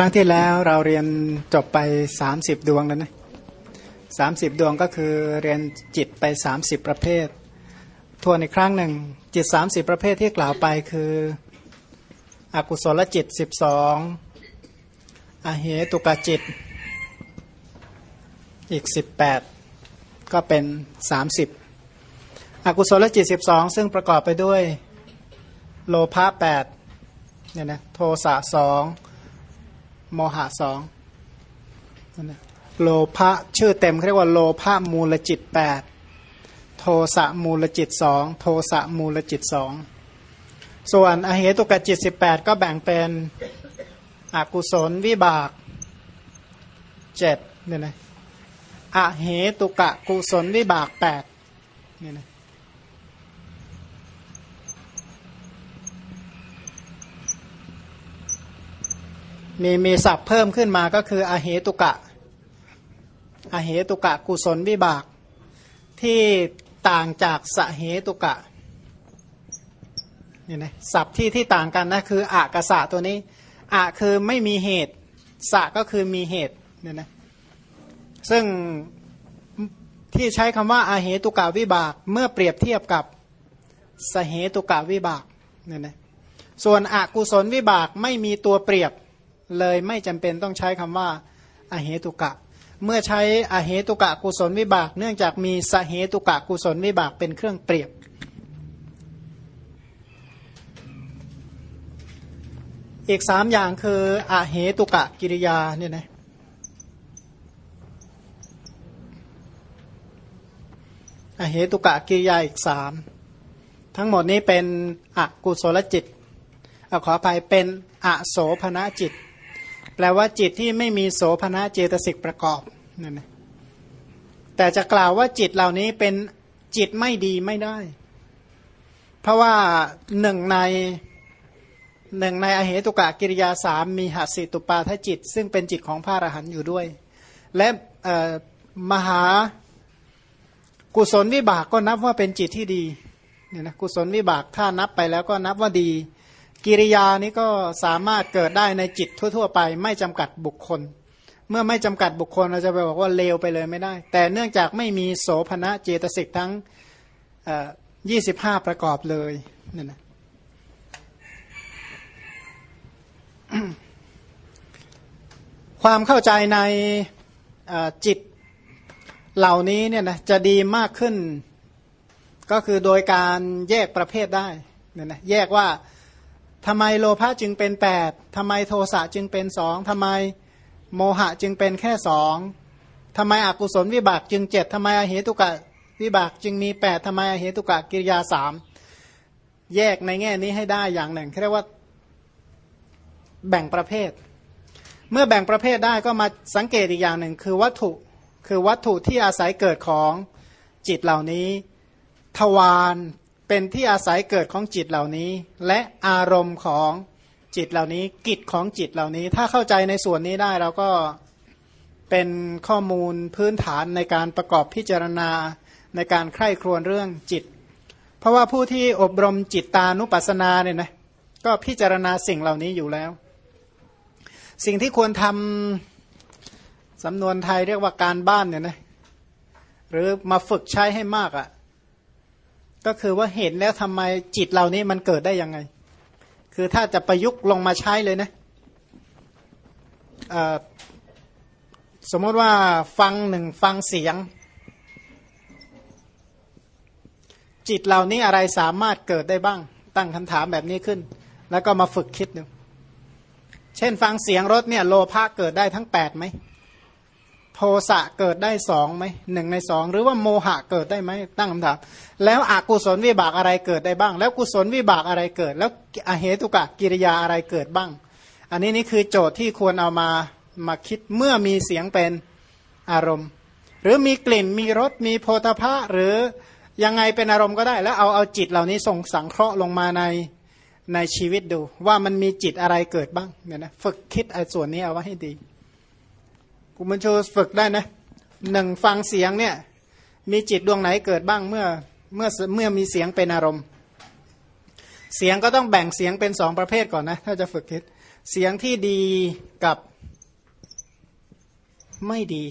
ครั้งที่แล้วเราเรียนจบไป30ดวงแล้วนะสาดวงก็คือเรียนจิตไป30ประเภท ทวนอีกครั้งหนึ่ง จิต30ประเภทที่กล่าวไปคือ อกุศลจิต12อเหตุกจิต อีก18ก็เป็น30อกุศลจิต12ซึ่งประกอบไปด้วยโลภะ8เนี่ยนะโทสะสอง โมหะสองโลภะชื่อเต็มเรียกว่าโลภะมูลจิตแปดโทสะมูลจิตสองโทสะมูลจิตสองส่วนอเหตุกจิตสิบแปดก็แบ่งเป็นอกุศลวิบากเจ็ดเนี่ยนะอเหตุกะกุศลวิบากแปดเนี่ยนะ มีมีศัพท์เพิ่มขึ้นมาก็คืออเหตุกะ อเหตุกะกุศลวิบาก ที่ต่างจากสเหตุกะเนี่ยนะศัพท์ที่ที่ต่างกันนะคืออะกษะตัวนี้อะคือไม่มีเหตุสะก็คือมีเหตุเนี่ยนะซึ่งที่ใช้คำว่าอาเหตุกะวิบาก เมื่อเปรียบเทียบกับสเหตุกะวิบากเนี่ยนะส่วนอกุศลวิบากไม่มีตัวเปรียบ เลยไม่จำเป็นต้องใช้คำว่าอาเหตุกะ เมื่อใช้อาเหตุกะกุศลวิบาก เนื่องจากมีสเหตุกะกุศลวิบากเป็นเครื่องเปรียบ อีกสามอย่างคืออาเหตุกะกิริยาเนี่ยนะอาเหตุกะกิริยาอีกสามทั้งหมดนี้เป็นอกุศลจิตอขออภัยเป็นอโสภณจิต แปลว่าจิตที่ไม่มีโสภณะเจตสิกประกอบนั่นนะแต่จะกล่าวว่าจิตเหล่านี้เป็นจิตไม่ดีไม่ได้ เพราะว่าหนึ่งในหนึ่งในอเหตุกะกิริยาสามมีหัสิตุปาทจิต ซึ่งเป็นจิตของพระอรหันต์อยู่ด้วย และมหากุศลวิบากก็นับว่าเป็นจิตที่ดีเนี่ยนะกุศลวิบากถ้านับไปแล้วก็นับว่าดี กิริยานี้ก็สามารถเกิดได้ในจิตทั่ว ๆ ไป ไม่จำกัดบุคคล เมื่อไม่จำกัดบุคคลเราจะไปบอกว่าเลวไปเลยไม่ได้ แต่เนื่องจากไม่มีโสภณะเจตสิกทั้งยี่สิบห้าประกอบเลยนี่นะความเข้าใจในจิตเหล่านี้เนี่ยนะจะดีมากขึ้น ก็คือโดยการแยกประเภทได้เนี่ยนะแยกว่า ทำไมโลภะจึงเป็นแปดทำไมโทสะจึงเป็นสองทำไมโมหะจึงเป็นแค่สองทำไมอกุศลวิบากจึงเจ็ดทำไมอเหตุกะวิบากจึงมีแปดทำไมอเหตุกะกิริยาสามแยกในแง่นี้ให้ได้อย่างหนึ่งเรียกว่าแบ่งประเภท เมื่อแบ่งประเภทได้ก็มาสังเกตอีกอย่างหนึ่ง คือวัตถุคือวัตถุที่อาศัยเกิดของจิตเหล่านี้ ทวาร เป็นที่อาศัยเกิดของจิตเหล่านี้ และอารมณ์ของจิตเหล่านี้ กิจของจิตเหล่านี้ ถ้าเข้าใจในส่วนนี้ได้เราก็เป็นข้อมูลพื้นฐานในการประกอบพิจารณาในการใคร่ครวญเรื่องจิต เพราะว่าผู้ที่อบรมจิตตานุปัสสนาเนี่ยนะก็พิจารณาสิ่งเหล่านี้อยู่แล้ว สิ่งที่ควรทำสำนวนไทยเรียกว่าการบ้านเนี่ยนะหรือมาฝึกใช้ให้มากอะ่ะ ก็คือว่าเห็นแล้วทำไมจิตเหล่านี้มันเกิดได้ยังไง คือถ้าจะประยุกต์ลงมาใช้เลยนะสมมติว่าฟังหนึ่งฟังเสียง จิตเหล่านี้อะไรสามารถเกิดได้บ้าง ตั้งคำถามแบบนี้ขึ้น แล้วก็มาฝึกคิดดูเช่นฟังเสียงรถเนี่ยโลภะเกิดได้ทั้งแปดไหม โทสะเกิดได้สองไหมหนึ่งในสองหรือว่าโมหะเกิดได้ไหมตั้งคำถามแล้วอกุศลวิบากอะไรเกิดได้บ้าง แล้วกุศลวิบากอะไรเกิด แล้วอเหตุกะกิริยาอะไรเกิดบ้าง อันนี้นี่คือโจทย์ที่ควรเอามามาคิดเมื่อมีเสียงเป็นอารมณ์ หรือมีกลิ่นมีรสมีโพธาภะหรือยังไงเป็นอารมณ์ก็ได้ แล้วเอาเอาจิตเหล่านี้ส่งสังเคราะห์ลงมาในในชีวิตดู ว่ามันมีจิตอะไรเกิดบ้างเนี่ยนะฝึกคิดไอ้ส่วนนี้เอาไว้ให้ดี คุณบุญชูฝึกได้นะหนึ่งฟังเสียงเนี่ย มีจิตดวงไหนเกิดบ้างเมื่อเมื่อเมื่อมีเสียงเป็นอารมณ์ เสียงก็ต้องแบ่งเสียงเป็นสองประเภทก่อนนะ ถ้าจะฝึกคิด เสียงที่ดีกับไม่ดี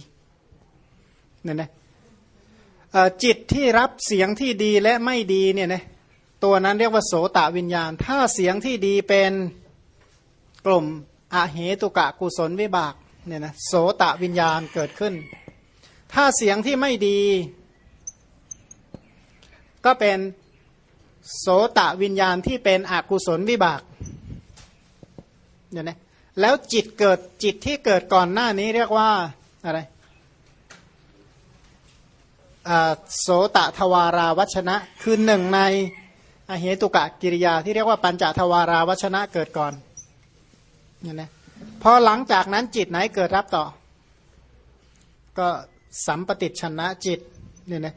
เนี่ยนะจิตที่รับเสียงที่ดีและไม่ดีเนี่ยนะตัวนั้นเรียกว่าโสตวิญญาณ ถ้าเสียงที่ดีเป็นกลุ่มอาเหตุกะกุศลวิบาก เนี่ยนะโสตวิญญาณเกิดขึ้น ถ้าเสียงที่ไม่ดี ก็เป็นโสตวิญญาณที่เป็นอกุศลวิบากเนี่ยนะแล้วจิตเกิดจิตที่เกิดก่อนหน้านี้เรียกว่าอะไรโสตทวาราวัชนะ คือหนึ่งในอเหตุกะกิริยาที่เรียกว่าปัญจทวาราวัชนะเกิดก่อนเนี่ยนะ พอหลังจากนั้นจิตไหนเกิดรับต่อ ก็สัมปติชนะจิตเนี่ยนะ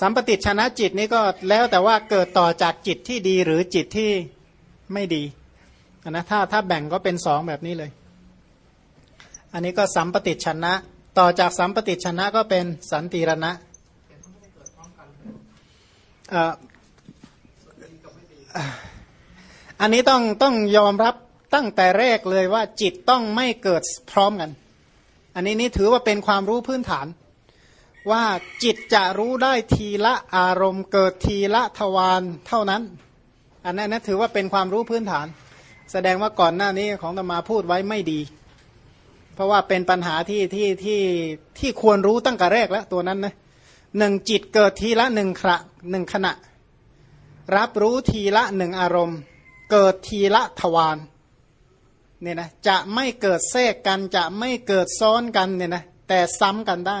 สัมปติชนะจิตนี้ก็แล้วแต่ว่าเกิดต่อจากจิตที่ดีหรือจิตที่ไม่ดีนะถ้าถ้าแบ่งก็เป็นสองแบบนี้เลย อันนี้ก็สัมปติชนะ ต่อจากสัมปติชนะก็เป็นสันติรณะอันนี้ต้องต้องยอมรับ ตั้งแต่แรกเลยว่าจิตต้องไม่เกิดพร้อมกัน อันนี้นี่ถือว่าเป็นความรู้พื้นฐาน ว่าจิตจะรู้ได้ทีละอารมณ์ เกิดทีละทวารเท่านั้น อันนั้นนะถือว่าเป็นความรู้พื้นฐาน แสดงว่าก่อนหน้านี้ของตมาพูดไว้ไม่ดี เพราะว่าเป็นปัญหาที่ที่ที่ที่ควรรู้ตั้งแต่แรกแล้วตัวนั้นนะหนึ่งจิตเกิดทีละหนึ่งขณะหนึ่งขณะ รับรู้ทีละหนึ่งอารมณ์ เกิดทีละทวาร เนี่ยนะจะไม่เกิดแทรกกันจะไม่เกิดซ้อนกันเนี่ยนะแต่ซ้ำกันได้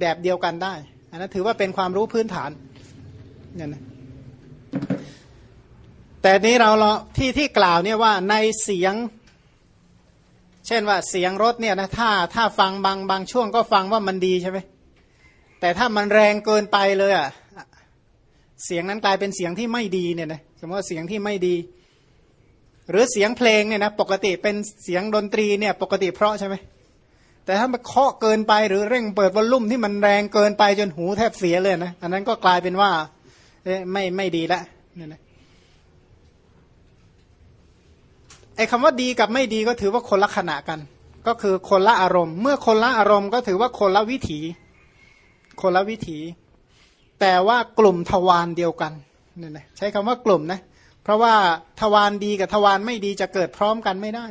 แบบเดียวกันได้อันนั้นถือว่าเป็นความรู้พื้นฐานเนี่ยนะแต่นี้เราที่ที่กล่าวเนี่ยว่าในเสียง เช่นว่าเสียงรถเนี่ยนะถ้าถ้าฟังบางบางช่วงก็ฟังว่ามันดีใช่ไหมแต่ถ้ามันแรงเกินไปเลยอะเสียงนั้นกลายเป็นเสียงที่ไม่ดีเนี่ยนะสมมติว่าเสียงที่ไม่ดี หรือเสียงเพลงเนี่ยนะปกติเป็นเสียงดนตรีเนี่ยปกติเพราะใช่ไหมแต่ถ้ามันเคาะเกินไปหรือเร่งเปิดวอลลุ่มที่มันแรงเกินไปจนหูแทบเสียเลยนะอันนั้นก็กลายเป็นว่าไม่ไม่ดีละเนี่ยนะไอ้คำว่าดีกับไม่ดีก็ถือว่าคนละขณะกัน ก็คือคนละอารมณ์ เมื่อคนละอารมณ์ก็ถือว่าคนละวิถี คนละวิถี แต่ว่ากลุ่มทวารเดียวกันนี่นะใช้คำว่ากลุ่มนะ เพราะว่าทวารดีกับทวารไม่ดีจะเกิดพร้อมกันไม่ได้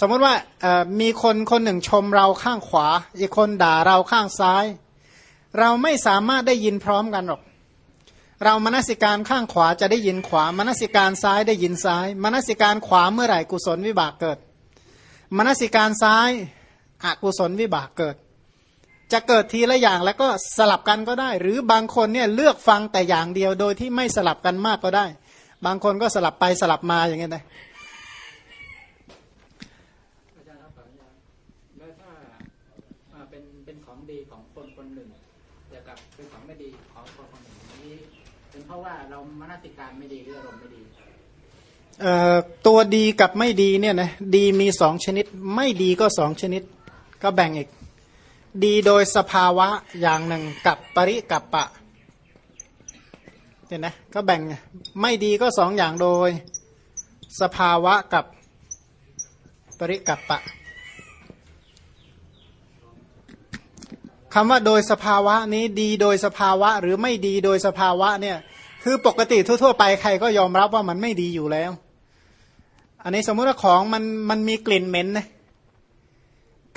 สมมติว่ามีคนคนหนึ่งชมเราข้างขวา อีกคนด่าเราข้างซ้าย เราไม่สามารถได้ยินพร้อมกันหรอก เรามนสิการข้างขวาจะได้ยินขวามนสิการซ้ายได้ยินซ้ายมนสิการขวาเมื่อไหร่กุศลวิบากเกิดมนสิการซ้ายอกุศลวิบากเกิด จะเกิดทีละอย่างแล้วก็สลับกันก็ได้ หรือบางคนเนี่ยเลือกฟังแต่อย่างเดียวโดยที่ไม่สลับกันมากก็ได้ บางคนก็สลับไปสลับมาอย่างเงี้ยนะอาจารย์ครับแล้วถ้าเป็นเป็นของดีของคนคนหนึ่งแต่กับเป็นของไม่ดีของคนคนหนึ่งนี้เป็นเพราะว่าเรามนสิการไม่ดีหรืออารมณ์ไม่ดีตัวดีกับไม่ดีเนี่ยนะดีมีสองชนิด ไม่ดีก็สองชนิด ก็แบ่งอีก ดีโดยสภาวะอย่างหนึ่งกับปริกับปะ เห็นไหมก็แบ่งไม่ดีก็สองอย่างโดย สภาวะกับปริกับปะคำว่าโดยสภาวะนี้ดีโดยสภาวะหรือไม่ดีโดยสภาวะเนี่ยคือปกติทั่วๆไปใครก็ยอมรับว่ามันไม่ดีอยู่แล้ว อันนี้สมมติว่าของมันมันมีกลิ่นเหม็นนะ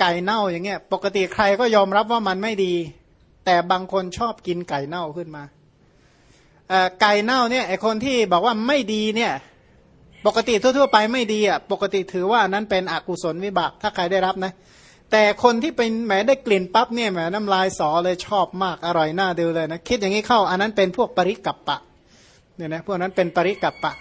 ไก่เน่าอย่างเงี้ย ปกติใครก็ยอมรับว่ามันไม่ดี แต่บางคนชอบกินไก่เน่าขึ้นมา ไก่เน่าเนี่ยไอคนที่บอกว่าไม่ดีเนี่ยปกติทั่วๆไปไม่ดีอะปกติถือว่านั้นเป็นอกุศลวิบากถ้าใครได้รับนะ แต่คนที่เป็นแหมได้กลิ่นปั๊บเนี่ยแหมน้ำลายสอเลยชอบมากอร่อยน่าดูเลยนะคิดอย่างนี้เข้าอันนั้นเป็นพวกปริกับปะเนี่ยนะพวกนั้นเป็นปริกับปะ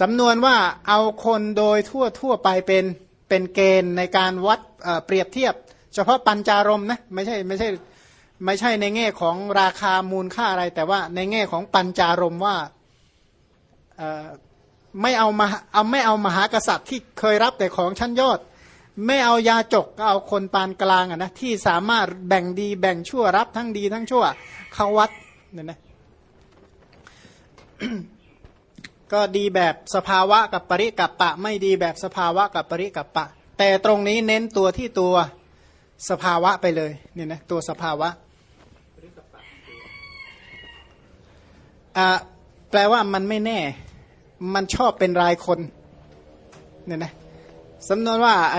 สำนวนว่าเอาคนโดยทั่วทั่วไปเป็นเป็นเกณฑ์ในการวัดเปรียบเทียบ เฉพาะปัญจารมนะไม่ใช่ไม่ใช่ ไม่ใช่ในแง่ของราคามูลค่าอะไร แต่ว่าในแง่ของปัญจารมว่าไม่เอามาเอาไม่เอามหากษัตริย์ที่เคยรับแต่ของชั้นยอด ไม่เอายาจกก็เอาคนปานกลางอะนะที่สามารถแบ่งดีแบ่งชั่วรับทั้งดีทั้งชั่วเข้าวัดเนี่ยนะก็ดีแบบสภาวะกับปริกับปะ ไม่ดีแบบสภาวะกับปริกับปะ แต่ตรงนี้เน้นตัวที่ตัวสภาวะไปเลยเนี่ยนะตัวสภาวะ ปริกับปะคือ อ่า แปลว่ามันไม่แน่ มันชอบเป็นรายคนเนี่ยนะสำนวนว่าไอ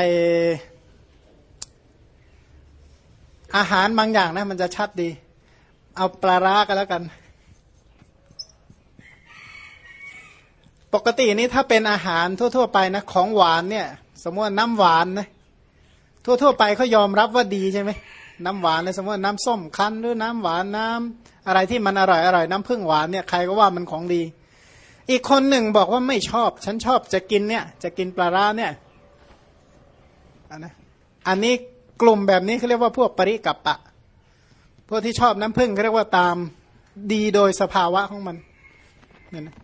อาหารบางอย่างนะ มันจะชัดดี เอาปลาร้ากันแล้วกัน ปกตินี้ถ้าเป็นอาหารทั่ว ๆ ไปนะ ของหวานเนี่ย สมมติน้ำหวานนะทั่ว ๆ ไปเขายอมรับว่าดีใช่ไหม น้ำหวานเลยสมมติน้ำส้มคั้นหรือน้ำหวานน้ำอะไรที่มันอร่อยอร่อยน้ำผึ้งหวานเนี่ยใครก็ว่ามันของดี อีกคนหนึ่งบอกว่าไม่ชอบ ฉันชอบจะกินเนี่ยจะกินปลาร้าเนี่ยอันนะอันนี้กลุ่มแบบนี้เขาเรียกว่าพวกปริกับปะ พวกที่ชอบน้ำผึ้งเขาเรียกว่าตามดีโดยสภาวะของมันเนี่ยนะ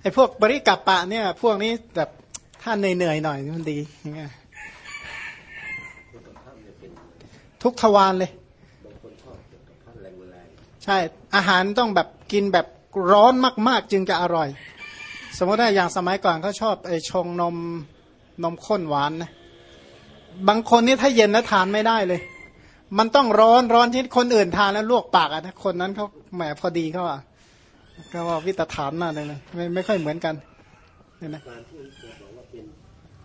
ไอ้พวกปริกับปะเนี่ย พวกนี้แบบถ้าเหนื่อยๆหน่อยมันดีอย่างเงี้ย ทุกทวารเลยใช่อาหารต้องแบบกินแบบร้อนมาก ๆ จึงจะอร่อย สมมติว่าอย่างสมัยก่อนเขาชอบไอ้ชงนมนมข้นหวานนะบางคนนี่ถ้าเย็นแล้วทานไม่ได้เลย มันต้องร้อนร้อนที่คนอื่นทานแล้วลวกปากอะนะคนนั้นเขาแหมพอดีเขาอะก็ว่าวิตฐานมากเลยนะไม่ไม่ค่อยเหมือนกันเนี่ยนะการที่จะบอกว่าเป็น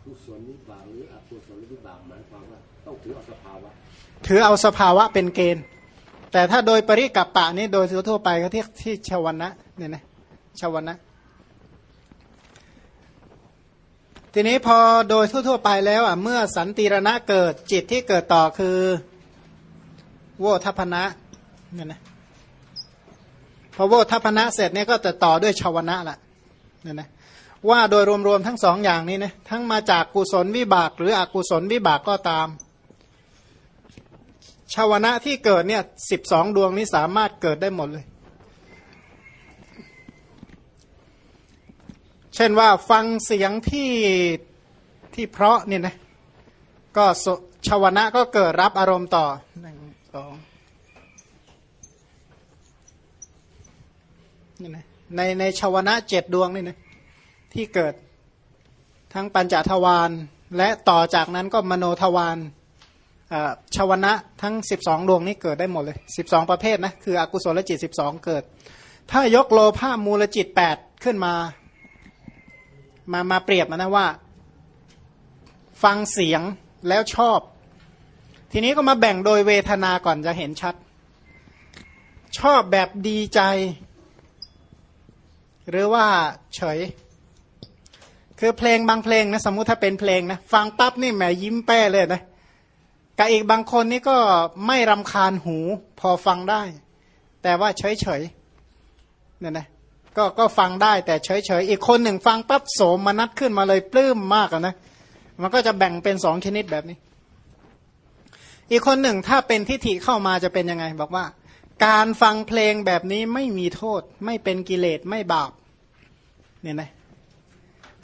กุศลวิบากหรืออกุศลวิบากหมายความว่าต้องถือเอาสภาวะ ถือเอาสภาวะเป็นเกณฑ์ แต่ถ้าโดยปริกับปะนี่โดยทั่วไปเขาที่ที่ชาวนะเนี่ยนะชาวนะ ทีนี้พอโดยทั่ว ๆ ไปแล้วอะเมื่อสันติรณะเกิดจิตที่เกิดต่อคือโวทัพนะเนี่ยนะพอโวทัพนะเสร็จเนี่ยก็จะต่อด้วยชาวนะละเนี่ยนะว่าโดยรวมๆทั้งสองอย่างนี้นะทั้งมาจากกุศลวิบาก หรืออกุศลวิบากก็ตาม ชาวนะที่เกิดเนี่ยสิบสองดวงนี้สามารถเกิดได้หมดเลย เช่นว่าฟังเสียงที่ที่เพราะเนี่ยนะก็ชาวนะก็เกิดรับอารมณ์ต่อหนึ่งสองนี่นะในในชาวนะเจ็ดดวงนี่นะที่เกิดทั้งปัญจทวารและต่อจากนั้นก็มโนทวาร ชาวนะทั้ง 12 ดวงนี้เกิดได้หมดเลย 12 ประเภทนะคือ อกุศลจิต 12 เกิด ถ้ายกโลภามูลจิต 8 ขึ้นมา มามาเปรียบนะว่า ฟังเสียงแล้วชอบ ทีนี้ก็มาแบ่งโดยเวทนาก่อนจะเห็นชัด ชอบแบบดีใจ หรือว่าเฉย คือเพลงบางเพลงนะสมมุติถ้าเป็นเพลงนะ ฟังปั๊บนี่แหมยิ้มแป้เลยนะ กับอีกบางคนนี่ก็ไม่รำคาญหูพอฟังได้ แต่ว่าเฉยเฉยๆเนี่ยนะก็ก็ฟังได้แต่เฉยเฉยๆอีกคนหนึ่งฟังปั๊บโสมมนัดขึ้นมาเลยปลื้มมากนะมันก็จะแบ่งเป็นสองชนิดแบบนี้ อีกคนหนึ่งถ้าเป็นทิฏฐิเข้ามาจะเป็นยังไง บอกว่า การฟังเพลงแบบนี้ไม่มีโทษ ไม่เป็นกิเลสไม่บาปเนี่ยนะ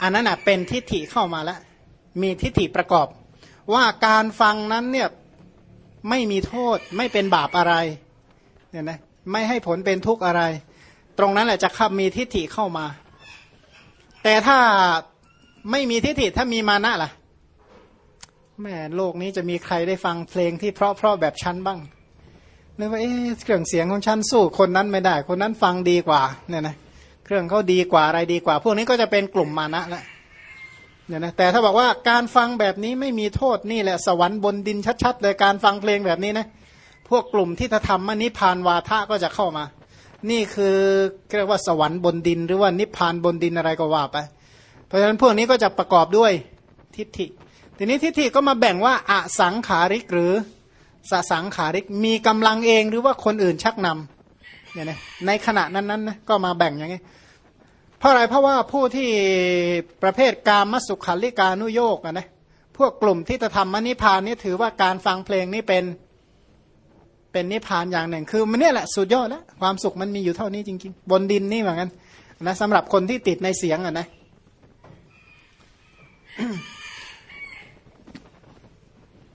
อันนั้นอะเป็นทิฏฐิเข้ามาแล้วมีทิฏฐิประกอบ ว่าการฟังนั้นเนี่ยไม่มีโทษไม่เป็นบาปอะไรเนี่ยนะไม่ให้ผลเป็นทุกข์อะไร ตรงนั้นแหละจะขับมีทิฏฐิเข้ามา แต่ถ้าไม่มีทิฏฐิถ้ามีมานะล่ะแม่โลกนี้จะมีใครได้ฟังเพลงที่เพราะๆแบบฉันบ้างนึกว่าเอ๊ะเครื่องเสียงของฉันสู้คนนั้นไม่ได้ คนนั้นฟังดีกว่าเนี่ยนะเครื่องเขาดีกว่าอะไรดีกว่า พวกนี้ก็จะเป็นกลุ่มมานะละ เนี่ยนะแต่ถ้าบอกว่าการฟังแบบนี้ไม่มีโทษนี่แหละสวรรค์บนดินชัดๆเลยการฟังเพลงแบบนี้นะพวกกลุ่มที่ธรรมนิพานวาทะก็จะเข้ามา นี่คือเรียกว่าสวรรค์บนดิน หรือว่านิพานบนดินอะไรก็ว่าไป เพราะฉะนั้นพวกนี้ก็จะประกอบด้วยทิฏฐิ ทีนี้ทิฏฐิก็มาแบ่งว่าอสังขาริกหรือสสังขาริกมีกำลังเองหรือว่าคนอื่นชักนำเนี่ยนะในขณะนั้นๆนะก็มาแบ่งอย่างนี้ เพราะอะไรเพราะว่าผู้ที่ประเภทการมสุขาริกานุโยกอะนะพวกกลุ่มที่จะทำมนิพพานนี่ถือว่าการฟังเพลงนี่เป็นเป็นนิพพานอย่างหนึ่ง คือมันเนี่ยแหละสุดยอดแล้วความสุขมันมีอยู่เท่านี้จริงๆ บนดินนี่เหมือนกันนะสำหรับคนที่ติดในเสียงอะนะ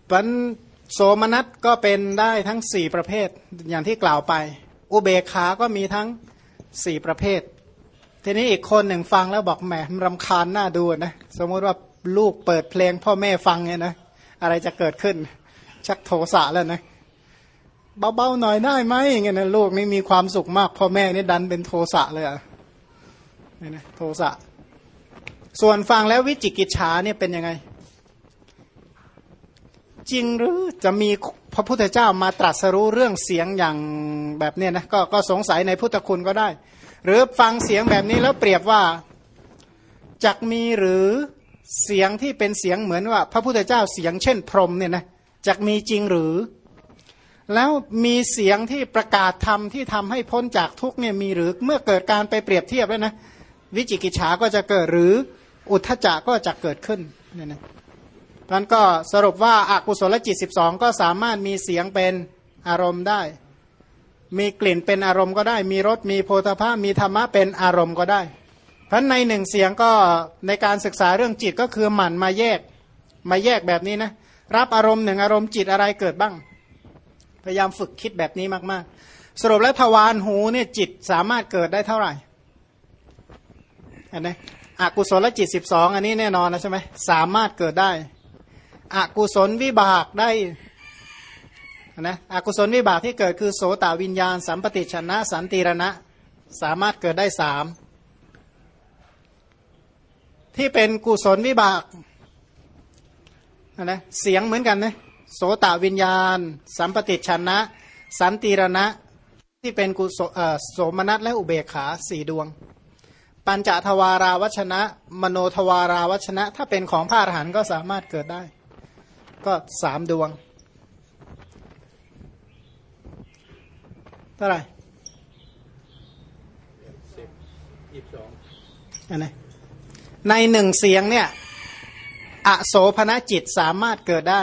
ปันโสมนัสก็เป็นได้ทั้งสี่ประเภทอย่างที่กล่าวไป อุเบกขาก็มีทั้งสี่ประเภท ทีนี้อีกคนหนึ่งฟังแล้วบอกแหมรำคาญหน้าดูนะ สมมติว่าลูกเปิดเพลงพ่อแม่ฟังเนี่ยนะ อะไรจะเกิดขึ้น ชักโทสะแล้วนะเบาๆหน่อยได้ไหมอย่างเงี้ยนะลูกนี่มีความสุขมากพ่อแม่นี่ดันเป็นโทสะเลยอะนี่นะโทสะส่วนฟังแล้ววิจิกิจฉาเนี่ยเป็นยังไง จริงหรือจะมีพระพุทธเจ้ามาตรัสรู้เรื่องเสียงอย่างแบบเนี้ยนะก็ก็สงสัยในพุทธคุณก็ได้ หรือฟังเสียงแบบนี้แล้วเปรียบว่าจักมีหรือเสียงที่เป็นเสียงเหมือนว่า พระพุทธเจ้าเสียงเช่น พรหมเนี่ยนะจักมีจริงหรือ แล้วมีเสียงที่ประกาศธรรมที่ทำให้พ้นจากทุกเนี่ยมีหรือเมื่อเกิดการไปเปรียบเทียบแล้วนะวิจิกิจฉาก็จะเกิดหรืออุทธจักก็จะเกิดขึ้นเนี่ยนะนั้นก็สรุปว่าอากุศลจิต 12 ก็สามารถมีเสียงเป็นอารมณ์ได้ มีกลิ่นเป็นอารมณ์ก็ได้ มีรสมีโพธาภามีธรรมะเป็นอารมณ์ก็ได้เพราะในหนึ่งเสียงก็ในการศึกษาเรื่องจิตก็คือหมั่นมาแยกมาแยกแบบนี้นะรับอารมณ์หนึ่งอารมณ์จิตอะไรเกิดบ้าง พยายามฝึกคิดแบบนี้มากๆ สรุปแล้วทวารหูเนี่ยจิตสามารถเกิดได้เท่าไหร่อันนี้อกุศลจิต 12 อันนี้แน่นอนนะใช่ไหมสามารถเกิดได้ อกุศลวิบากได้ นะอกุศลวิบากที่เกิดคือโสตวิญญาณ สัมปติชนะสันติรณะสามารถเกิดได้สามที่เป็นกุศลวิบากนะเสียงเหมือนกันนะโสตวิญญาณ สัมปติชนะ สันติรณะที่เป็นกุศลโสมนัสและอุเบกขาสี่ดวง ปัญจทวาราวัชนะ มโนทวาราวัชนะ ถ้าเป็นของพระอรหันต์ก็สามารถเกิดได้ ก็สามดวง เท่าไหร่สิบยี่สิบสองอันไหนในหนึ่งเสียงเนี่ย อโสภณจิตสามารถเกิดได้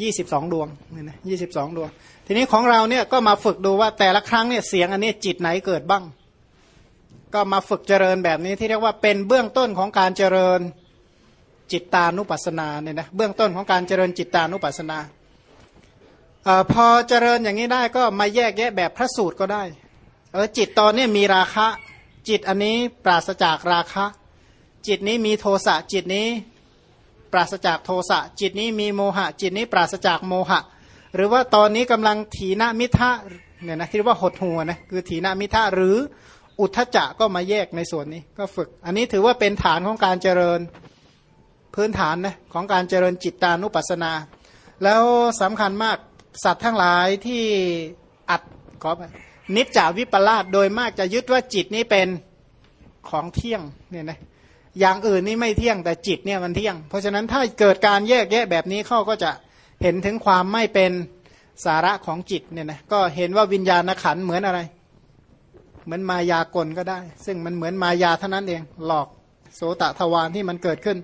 ยี่สิบสองดวงเนี่ยนะยี่สิบสองดวง ทีนี้ของเราเนี่ยก็มาฝึกดูว่าแต่ละครั้งเนี่ยเสียงอันนี้จิตไหนเกิดบ้าง ก็มาฝึกเจริญแบบนี้ที่เรียกว่าเป็นเบื้องต้นของการเจริญจิตตานุปัสสนาเนี่ยนะเบื้องต้นของการเจริญจิตตานุปัสสนา อพอเจริญอย่างนี้ได้ก็มาแยกแยะแบบพระสูตรก็ได้เออจิตตอนนี้มีราคะ จิตอันนี้ปราศจากราคะ จิตนี้มีโทสะจิตนี้ปราศจากโทสะจิตนี้มีโมหะ จิตนี้ปราศจากโมหะ หรือว่าตอนนี้กำลังถีนมิทะเนี่ยนะที่ว่าหดหัวนะคือถีนมิทะหรืออุทธจะก็มาแยกในส่วนนี้ก็ฝึก อันนี้ถือว่าเป็นฐานของการเจริญพื้นฐานนะของการเจริญจิตตานุปัสสนา แล้วสำคัญมาก สัตว์ทั้งหลายที่อัดขอไปนิจจาวิปลาสโดยมากจะยึดว่าจิตนี้เป็นของเที่ยงเนี่ยนะอย่างอื่นนี่ไม่เที่ยงแต่จิตเนี่ยมันเที่ยง เพราะฉะนั้นถ้าเกิดการแยกแยะแบบนี้เข้าก็จะเห็นถึงความไม่เป็นสาระของจิตเนี่ยนะก็เห็นว่าวิญญาณขันเหมือนอะไร เหมือนมายากลก็ได้ ซึ่งมันเหมือนมายาเท่านั้นเอง หลอกโสตทวารที่มันเกิดขึ้น